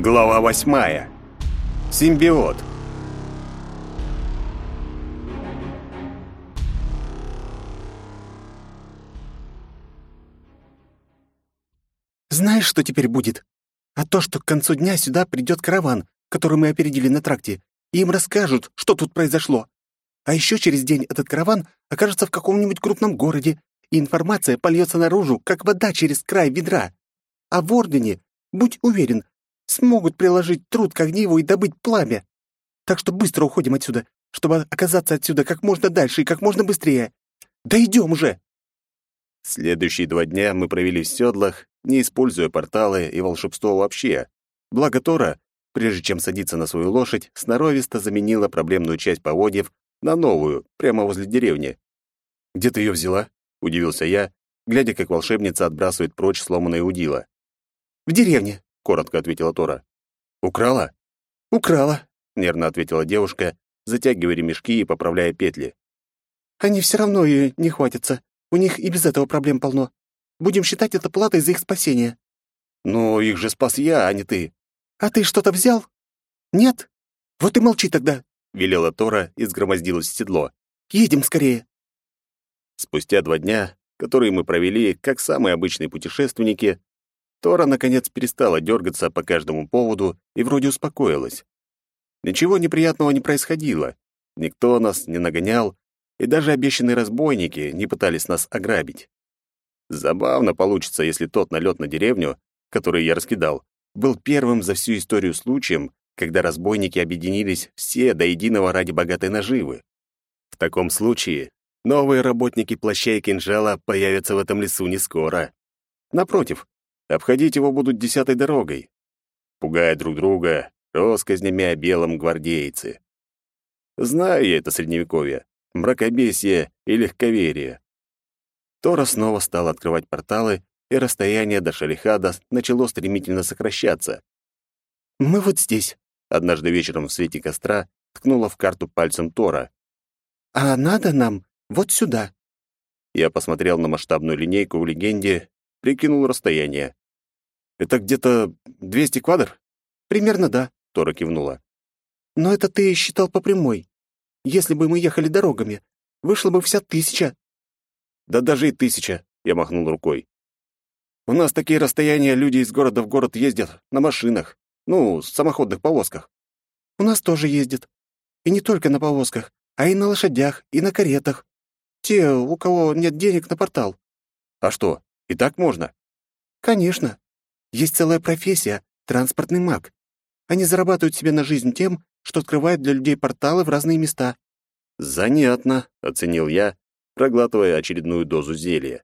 Глава восьмая. Симбиот. Знаешь, что теперь будет? А то, что к концу дня сюда придет караван, который мы опередили на тракте, и им расскажут, что тут произошло. А еще через день этот караван окажется в каком-нибудь крупном городе, и информация польется наружу, как вода через край ведра. А в Ордене, будь уверен, смогут приложить труд к огниву и добыть пламя. Так что быстро уходим отсюда, чтобы оказаться отсюда как можно дальше и как можно быстрее. Да идем уже!» Следующие два дня мы провели в седлах, не используя порталы и волшебство вообще. Благо Тора, прежде чем садиться на свою лошадь, сноровисто заменила проблемную часть поводьев на новую, прямо возле деревни. «Где ты ее взяла?» — удивился я, глядя, как волшебница отбрасывает прочь сломанное удило. «В деревне», — коротко ответила Тора. «Украла?» «Украла», — нервно ответила девушка, затягивая ремешки и поправляя петли. «Они все равно ее не хватятся. У них и без этого проблем полно. Будем считать это платой за их спасение». «Но их же спас я, а не ты». «А ты что-то взял?» «Нет? Вот и молчи тогда», — велела Тора и сгромоздилась в седло. «Едем скорее». Спустя два дня, которые мы провели как самые обычные путешественники, Тора, наконец, перестала дергаться по каждому поводу и вроде успокоилась. Ничего неприятного не происходило. Никто нас не нагонял, и даже обещанные разбойники не пытались нас ограбить. Забавно получится, если тот налет на деревню, который я раскидал, был первым за всю историю случаем, когда разбойники объединились все до единого ради богатой наживы. В таком случае новые работники плаща и кинжала появятся в этом лесу не скоро. Напротив, Обходить его будут десятой дорогой, пугая друг друга россказнями о белом гвардейце. Знаю я это средневековье, мракобесие и легковерие. Тора снова стал открывать порталы, и расстояние до Шалихада начало стремительно сокращаться. «Мы вот здесь», — однажды вечером в свете костра ткнула в карту пальцем Тора. «А надо нам вот сюда». Я посмотрел на масштабную линейку в легенде, прикинул расстояние. Это где-то 200 квадр? Примерно да, Тора кивнула. Но это ты считал по прямой. Если бы мы ехали дорогами, вышло бы вся тысяча. Да даже и тысяча, я махнул рукой. У нас такие расстояния люди из города в город ездят на машинах, ну, самоходных повозках. У нас тоже ездят. И не только на повозках, а и на лошадях, и на каретах. Те, у кого нет денег на портал. А что, и так можно? Конечно. Есть целая профессия — транспортный маг. Они зарабатывают себе на жизнь тем, что открывают для людей порталы в разные места». «Занятно», — оценил я, проглатывая очередную дозу зелья.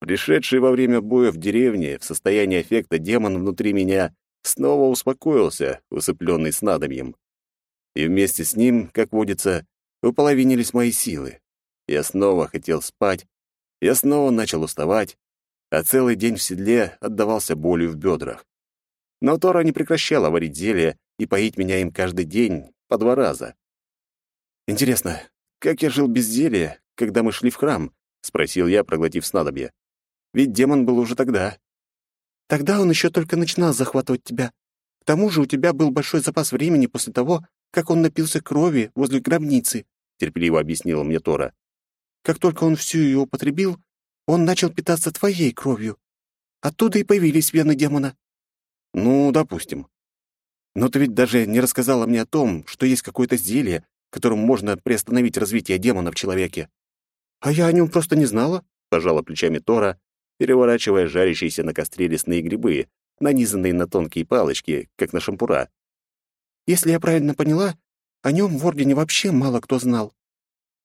Пришедший во время боя в деревне в состоянии эффекта демон внутри меня снова успокоился, усыпленный снадобьем. И вместе с ним, как водится, уполовинились мои силы. Я снова хотел спать, я снова начал уставать, а целый день в седле отдавался болью в бедрах. Но Тора не прекращала варить зелья и поить меня им каждый день по два раза. «Интересно, как я жил без зелья, когда мы шли в храм?» — спросил я, проглотив снадобье. «Ведь демон был уже тогда». «Тогда он еще только начинал захватывать тебя. К тому же у тебя был большой запас времени после того, как он напился крови возле гробницы», — терпеливо объяснила мне Тора. «Как только он всю ее употребил, он начал питаться твоей кровью. Оттуда и появились вены демона». «Ну, допустим. Но ты ведь даже не рассказала мне о том, что есть какое-то зелье, которым можно приостановить развитие демона в человеке». «А я о нем просто не знала», — пожала плечами Тора, переворачивая жарящиеся на костре лесные грибы, нанизанные на тонкие палочки, как на шампура. «Если я правильно поняла, о нем в Ордене вообще мало кто знал.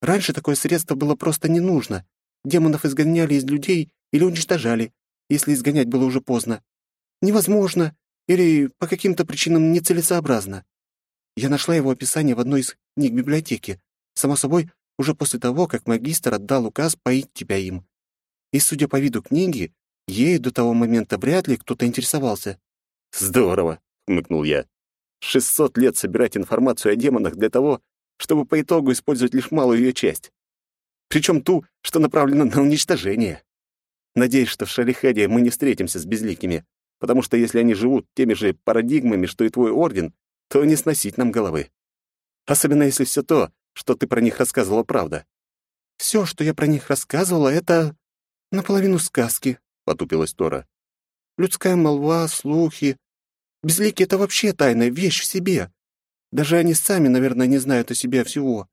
Раньше такое средство было просто не нужно, Демонов изгоняли из людей или уничтожали, если изгонять было уже поздно. Невозможно или по каким-то причинам нецелесообразно. Я нашла его описание в одной из книг библиотеки, само собой, уже после того, как магистр отдал указ поить тебя им. И, судя по виду книги, ею до того момента вряд ли кто-то интересовался. «Здорово!» — хмыкнул я. «Шестьсот лет собирать информацию о демонах для того, чтобы по итогу использовать лишь малую ее часть причем ту, что направлена на уничтожение. Надеюсь, что в Шалихаде мы не встретимся с безликими. потому что если они живут теми же парадигмами, что и твой орден, то не сносить нам головы. Особенно если все то, что ты про них рассказывала, правда. Все, что я про них рассказывала, это наполовину сказки, потупилась Тора. Людская молва, слухи. Безлики — это вообще тайная вещь в себе. Даже они сами, наверное, не знают о себе всего.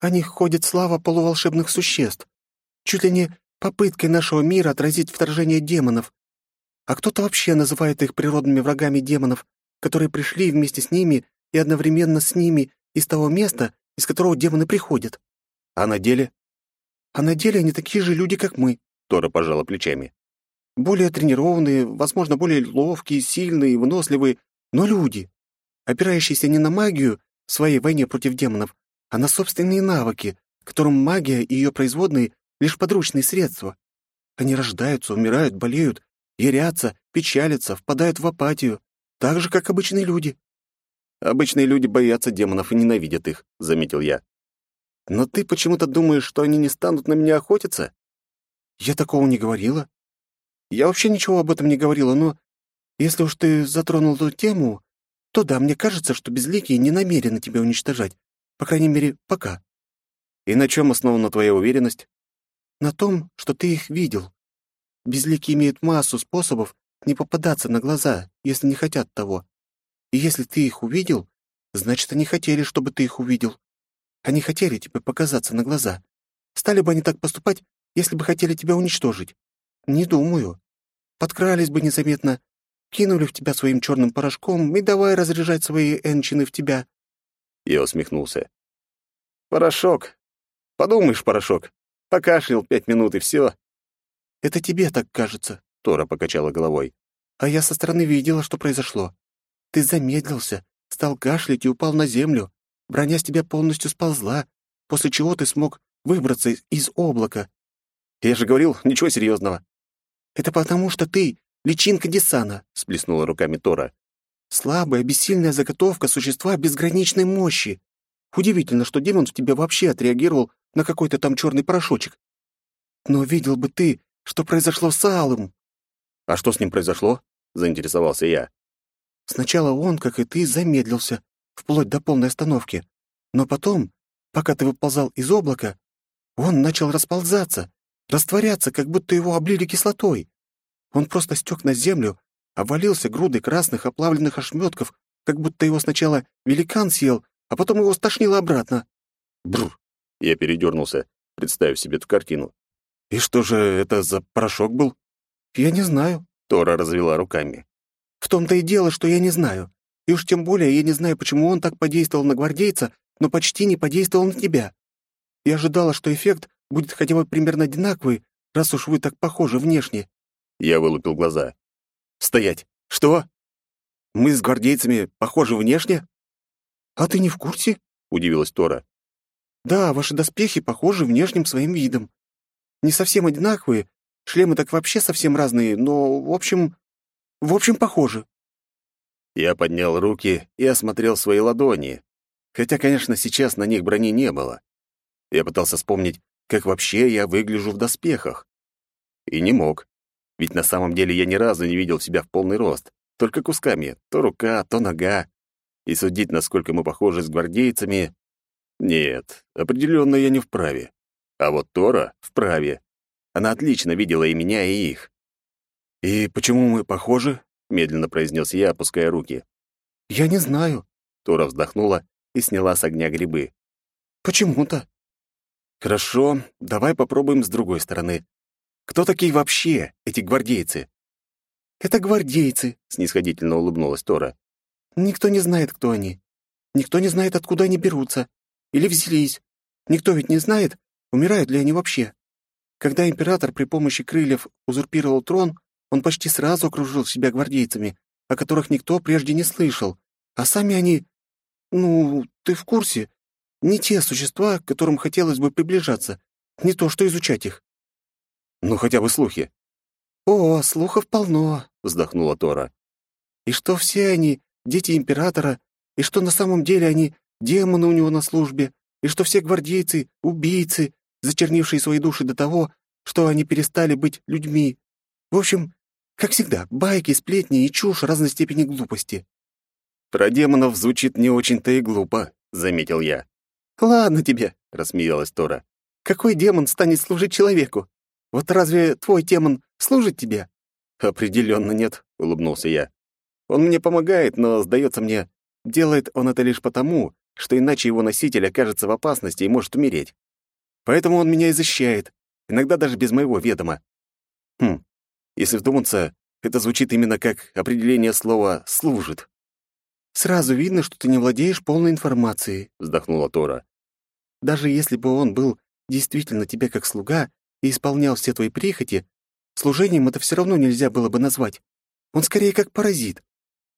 О них ходит слава полуволшебных существ. Чуть ли не попыткой нашего мира отразить вторжение демонов. А кто-то вообще называет их природными врагами демонов, которые пришли вместе с ними и одновременно с ними из того места, из которого демоны приходят. А на деле? А на деле они такие же люди, как мы. Тора пожала плечами. Более тренированные, возможно, более ловкие, сильные, выносливые, но люди, опирающиеся не на магию в своей войне против демонов, а на собственные навыки, которым магия и ее производные — лишь подручные средства. Они рождаются, умирают, болеют, ярятся, печалятся, впадают в апатию, так же, как обычные люди. Обычные люди боятся демонов и ненавидят их, заметил я. Но ты почему-то думаешь, что они не станут на меня охотиться? Я такого не говорила. Я вообще ничего об этом не говорила, но если уж ты затронул эту тему, то да, мне кажется, что безликие не намерены тебя уничтожать. По крайней мере, пока. И на чем основана твоя уверенность? На том, что ты их видел. Безликие имеют массу способов не попадаться на глаза, если не хотят того. И если ты их увидел, значит, они хотели, чтобы ты их увидел. Они хотели тебе показаться на глаза. Стали бы они так поступать, если бы хотели тебя уничтожить? Не думаю. Подкрались бы незаметно, кинули в тебя своим черным порошком и давай разряжать свои энчины в тебя. Я усмехнулся. Порошок. Подумаешь, порошок. Покашлял пять минут и все. Это тебе так кажется, Тора покачала головой. А я со стороны видела, что произошло. Ты замедлился, стал кашлять и упал на землю. Броня с тебя полностью сползла, после чего ты смог выбраться из облака. Я же говорил, ничего серьезного. Это потому, что ты — личинка Десана, — сплеснула руками Тора. Слабая, бессильная заготовка существа безграничной мощи. Удивительно, что демон в тебе вообще отреагировал на какой-то там черный порошочек. Но видел бы ты, что произошло с Алым. А что с ним произошло? Заинтересовался я. Сначала он, как и ты, замедлился, вплоть до полной остановки. Но потом, пока ты выползал из облака, он начал расползаться, растворяться, как будто его облили кислотой. Он просто стек на землю, обвалился грудой красных оплавленных ошметков, как будто его сначала великан съел, а потом его стошнило обратно. Бррр. Я передернулся, представив себе эту картину. И что же это за порошок был? Я не знаю. Тора развела руками. В том-то и дело, что я не знаю. И уж тем более я не знаю, почему он так подействовал на гвардейца, но почти не подействовал на тебя. Я ожидала, что эффект будет хотя бы примерно одинаковый, раз уж вы так похожи внешне». Я вылупил глаза. «Стоять! Что? Мы с гвардейцами похожи внешне?» «А ты не в курсе?» — удивилась Тора. «Да, ваши доспехи похожи внешним своим видом. Не совсем одинаковые, шлемы так вообще совсем разные, но, в общем... В общем, похожи». Я поднял руки и осмотрел свои ладони, хотя, конечно, сейчас на них брони не было. Я пытался вспомнить, как вообще я выгляжу в доспехах. И не мог. Ведь на самом деле я ни разу не видел себя в полный рост, только кусками, то рука, то нога. И судить, насколько мы похожи с гвардейцами... Нет, определенно я не вправе. А вот Тора вправе. Она отлично видела и меня, и их. «И почему мы похожи?» — медленно произнес я, опуская руки. «Я не знаю». Тора вздохнула и сняла с огня грибы. «Почему-то. Хорошо, давай попробуем с другой стороны. Кто такие вообще эти гвардейцы? Это гвардейцы, снисходительно улыбнулась Тора. Никто не знает, кто они. Никто не знает, откуда они берутся. Или взялись. Никто ведь не знает, умирают ли они вообще. Когда император при помощи крыльев узурпировал трон, он почти сразу окружил себя гвардейцами, о которых никто прежде не слышал. А сами они... Ну, ты в курсе? Не те существа, к которым хотелось бы приближаться. Не то, что изучать их. Ну, хотя бы слухи. «О, слухов полно», — вздохнула Тора. «И что все они — дети императора, и что на самом деле они — демоны у него на службе, и что все гвардейцы — убийцы, зачернившие свои души до того, что они перестали быть людьми. В общем, Как всегда, байки, сплетни и чушь разной степени глупости». «Про демонов звучит не очень-то и глупо», — заметил я. «Ладно тебе», — рассмеялась Тора. «Какой демон станет служить человеку? Вот разве твой демон служит тебе?» «Определенно нет», — улыбнулся я. «Он мне помогает, но, сдается мне, делает он это лишь потому, что иначе его носитель окажется в опасности и может умереть. Поэтому он меня и защищает, иногда даже без моего ведома. Хм, если вдуматься, это звучит именно как определение слова «служит». «Сразу видно, что ты не владеешь полной информацией», — вздохнула Тора. «Даже если бы он был действительно тебе как слуга и исполнял все твои прихоти, служением это все равно нельзя было бы назвать. Он скорее как паразит.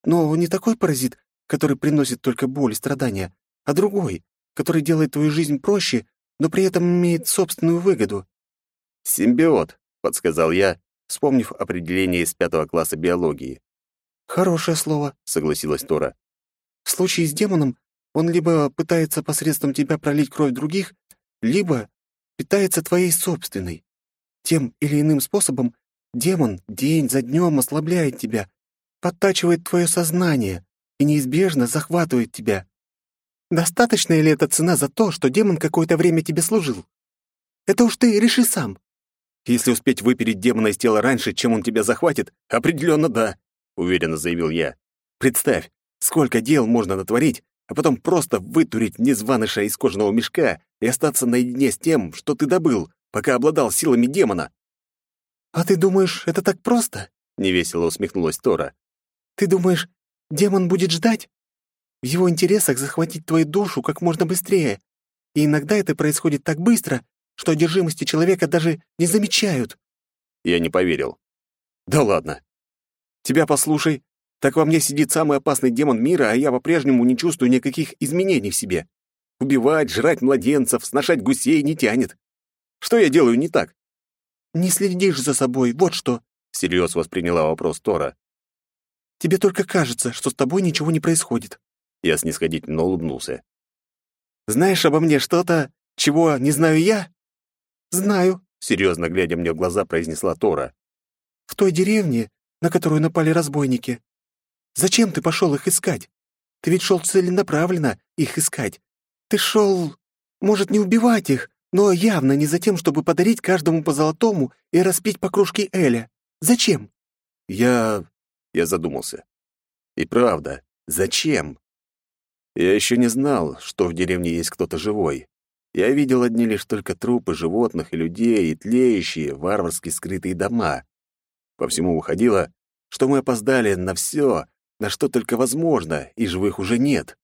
Но не такой паразит, который приносит только боль и страдания, а другой, который делает твою жизнь проще, но при этом имеет собственную выгоду. «Симбиот», — подсказал я, вспомнив определение из пятого класса биологии. «Хорошее слово», — согласилась Тора. «В случае с демоном он либо пытается посредством тебя пролить кровь других, либо питается твоей собственной. Тем или иным способом демон день за днем ослабляет тебя, подтачивает твое сознание и неизбежно захватывает тебя. Достаточная ли это цена за то, что демон какое-то время тебе служил? Это уж ты реши сам. Если успеть выпереть демона из тела раньше, чем он тебя захватит, определенно да, уверенно заявил я. Представь, сколько дел можно натворить, а потом просто вытурить незваныша из кожаного мешка и остаться наедине с тем, что ты добыл, пока обладал силами демона. «А ты думаешь, это так просто?» — невесело усмехнулась Тора. «Ты думаешь, демон будет ждать? В его интересах захватить твою душу как можно быстрее. И иногда это происходит так быстро, что одержимости человека даже не замечают. Я не поверил. Да ладно. Тебя послушай, так во мне сидит самый опасный демон мира, а я по-прежнему не чувствую никаких изменений в себе. Убивать, жрать младенцев, сношать гусей не тянет. Что я делаю не так? Не следишь за собой, вот что, всерьез восприняла вопрос Тора. Тебе только кажется, что с тобой ничего не происходит. Я снисходительно улыбнулся. «Знаешь обо мне что-то, чего не знаю я?» «Знаю», — серьезно глядя мне в глаза, произнесла Тора. «В той деревне, на которую напали разбойники. Зачем ты пошел их искать? Ты ведь шел целенаправленно их искать. Ты шел, может, не убивать их, но явно не за тем, чтобы подарить каждому по золотому и распить по кружке Эля. Зачем?» «Я...» — я задумался. «И правда, зачем?» Я еще не знал, что в деревне есть кто-то живой. Я видел одни лишь только трупы животных и людей и тлеющие, варварски скрытые дома. По всему выходило, что мы опоздали на все, на что только возможно, и живых уже нет.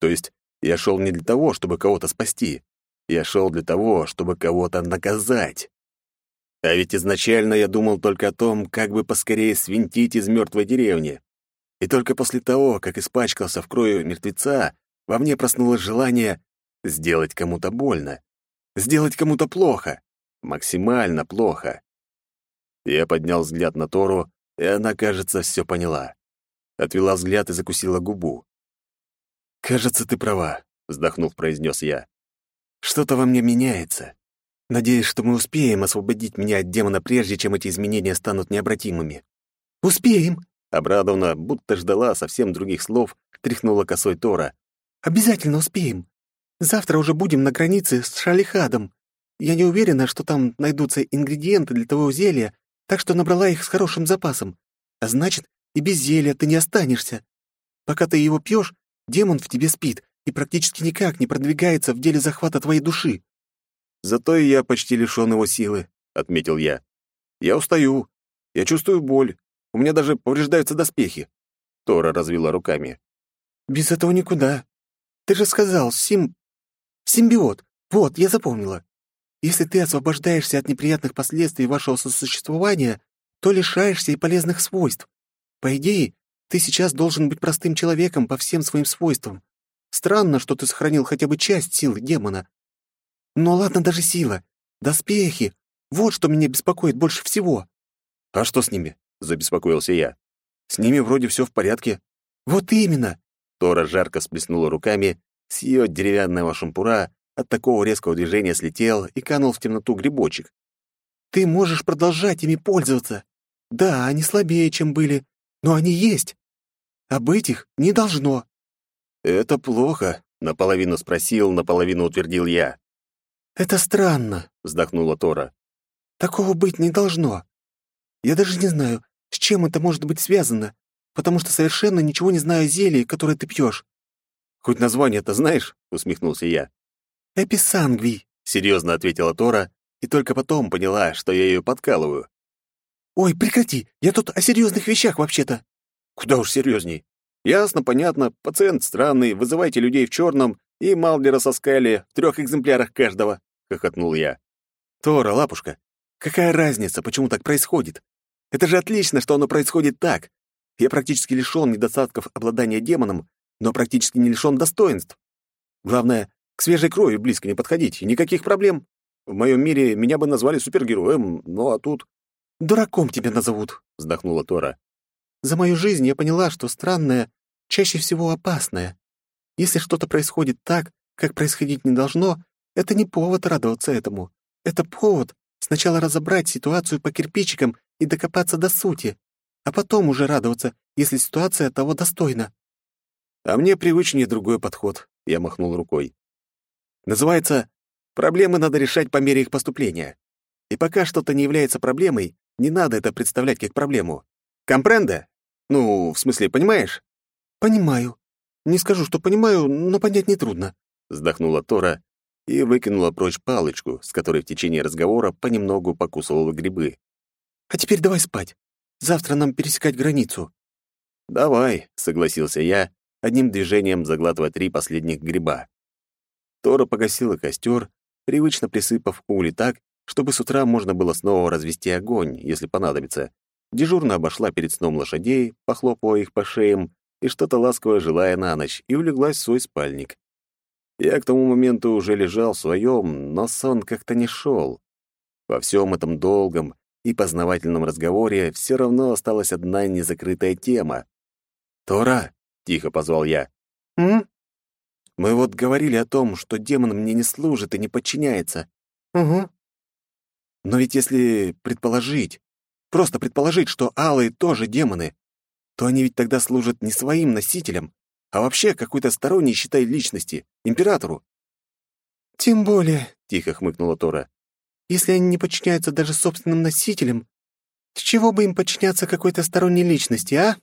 То есть я шел не для того, чтобы кого-то спасти. Я шел для того, чтобы кого-то наказать. А ведь изначально я думал только о том, как бы поскорее свинтить из мертвой деревни. И только после того, как испачкался в крови мертвеца, во мне проснулось желание сделать кому-то больно, сделать кому-то плохо, максимально плохо. Я поднял взгляд на Тору, и она, кажется, все поняла. Отвела взгляд и закусила губу. «Кажется, ты права», — вздохнув, произнес я. «Что-то во мне меняется. Надеюсь, что мы успеем освободить меня от демона прежде, чем эти изменения станут необратимыми». «Успеем», Обрадованно, будто ждала совсем других слов, тряхнула косой Тора. «Обязательно успеем. Завтра уже будем на границе с Шалихадом. Я не уверена, что там найдутся ингредиенты для того зелья, так что набрала их с хорошим запасом. А значит, и без зелья ты не останешься. Пока ты его пьешь, демон в тебе спит и практически никак не продвигается в деле захвата твоей души». «Зато и я почти лишён его силы», — отметил я. «Я устаю. Я чувствую боль. У меня даже повреждаются доспехи». Тора развела руками. «Без этого никуда. Ты же сказал, сим... симбиот. Вот, я запомнила. Если ты освобождаешься от неприятных последствий вашего сосуществования, то лишаешься и полезных свойств. По идее, ты сейчас должен быть простым человеком по всем своим свойствам. Странно, что ты сохранил хотя бы часть силы демона. Но ладно даже сила. Доспехи. Вот что меня беспокоит больше всего. А что с ними? — забеспокоился я. «С ними вроде все в порядке». «Вот именно!» Тора жарко сплеснула руками, с ее деревянного шампура от такого резкого движения слетел и канул в темноту грибочек. «Ты можешь продолжать ими пользоваться. Да, они слабее, чем были, но они есть. А быть их не должно». «Это плохо», — наполовину спросил, наполовину утвердил я. «Это странно», — вздохнула Тора. «Такого быть не должно. Я даже не знаю, с чем это может быть связано, потому что совершенно ничего не знаю о зелье, которое ты пьешь». «Хоть название-то знаешь?» — усмехнулся я. «Эписангвий», — серьезно ответила Тора, и только потом поняла, что я ее подкалываю. «Ой, прекрати, я тут о серьезных вещах вообще-то». «Куда уж серьезней. Ясно, понятно, пациент странный, вызывайте людей в черном и Малдера со Скайли в трех экземплярах каждого», — хохотнул я. «Тора, лапушка, какая разница, почему так происходит? Это же отлично, что оно происходит так. Я практически лишён недостатков обладания демоном, но практически не лишён достоинств. Главное, к свежей крови близко не подходить, никаких проблем. В моем мире меня бы назвали супергероем, ну а тут... «Дураком тебя назовут», — вздохнула Тора. «За мою жизнь я поняла, что странное чаще всего опасное. Если что-то происходит так, как происходить не должно, это не повод радоваться этому. Это повод сначала разобрать ситуацию по кирпичикам и докопаться до сути, а потом уже радоваться, если ситуация того достойна. А мне привычнее другой подход, я махнул рукой. Называется «Проблемы надо решать по мере их поступления». И пока что-то не является проблемой, не надо это представлять как проблему. Компренда? Ну, в смысле, понимаешь? Понимаю. Не скажу, что понимаю, но понять нетрудно. Вздохнула Тора и выкинула прочь палочку, с которой в течение разговора понемногу покусывала грибы. «А теперь давай спать. Завтра нам пересекать границу». «Давай», — согласился я, одним движением заглатывая три последних гриба. Тора погасила костер, привычно присыпав угли так, чтобы с утра можно было снова развести огонь, если понадобится. Дежурно обошла перед сном лошадей, похлопывая их по шеям и что-то ласковое желая на ночь, и улеглась в свой спальник. Я к тому моменту уже лежал в своем, но сон как-то не шел. Во всем этом долгом и познавательном разговоре все равно осталась одна незакрытая тема. «Тора!» — тихо позвал я. «М?» Мы вот говорили о том, что демон мне не служит и не подчиняется. Угу. Но ведь если предположить, просто предположить, что алые тоже демоны, то они ведь тогда служат не своим носителям, а вообще какой-то сторонней, считай, личности, императору. «Тем более», — тихо хмыкнула Тора, «если они не подчиняются даже собственным носителям, с чего бы им подчиняться какой-то сторонней личности, а?»